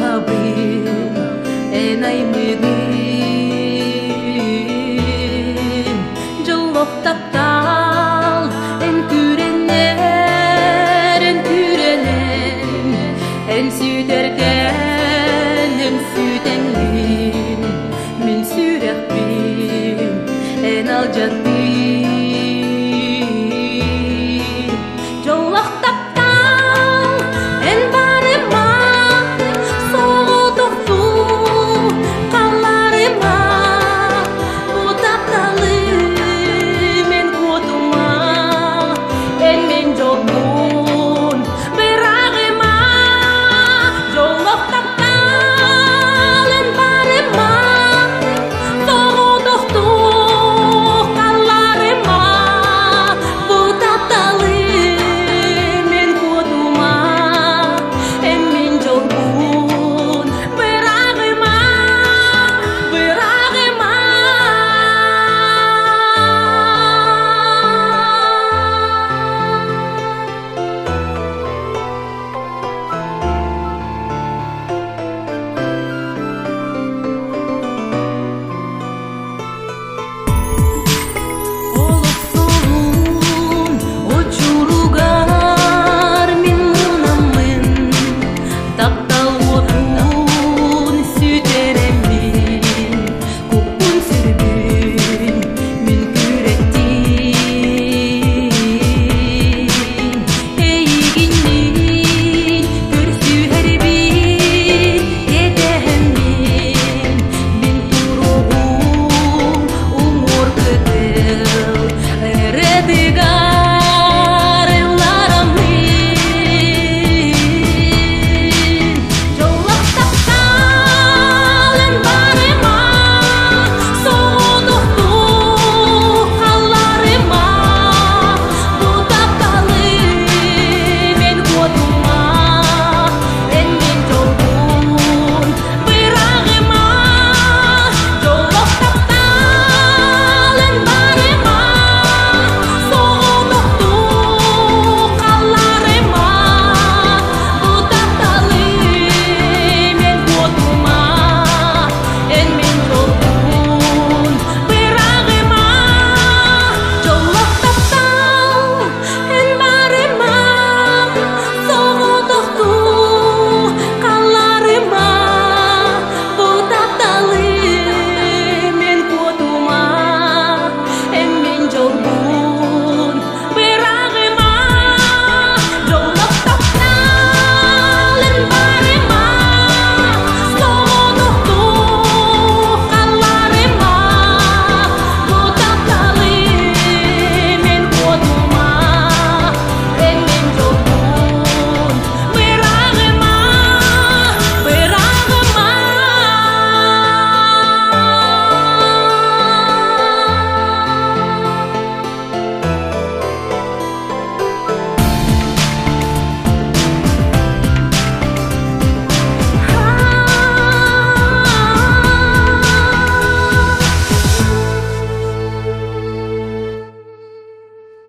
habri enai migi jong lok tak tal en kürene en kürene en süderken en südenli